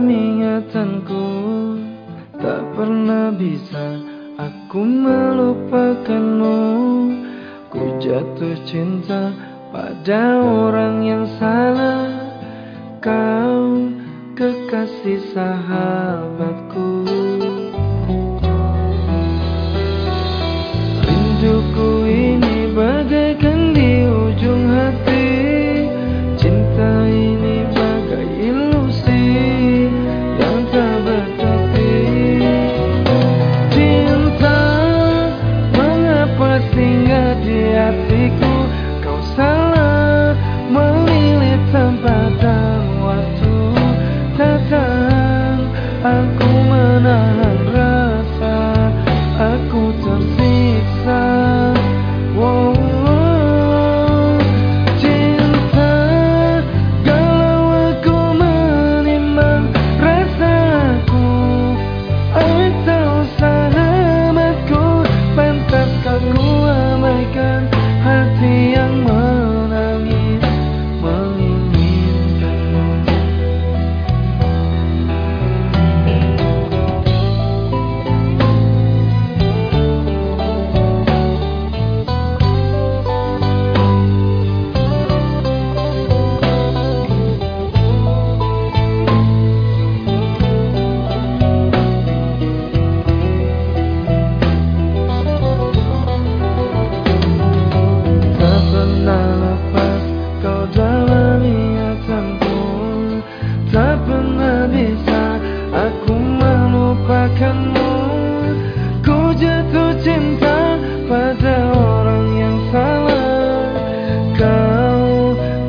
dalam ingatanku Tak pernah bisa aku melupakanmu. Ku jatuh cinta pada orang yang salah. Kau kekasih sahabatku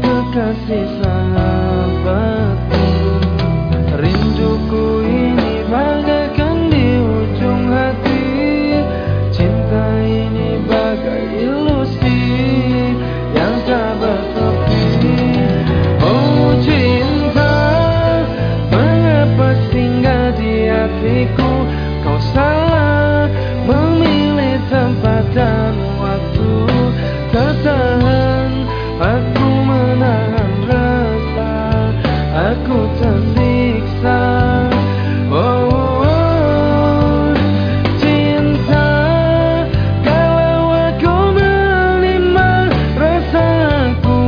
kekasih aku tersiksa oh, oh, oh, Cinta Kalau aku menerima rasaku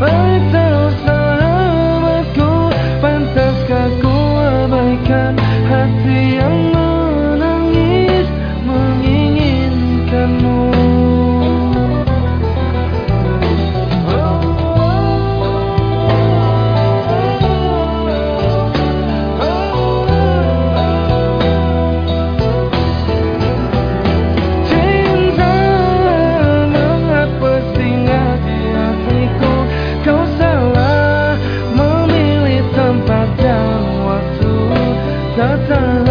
Baik terus sahabatku Pantaskah ku abaikan hati yang menangis Menginginkanmu? sun.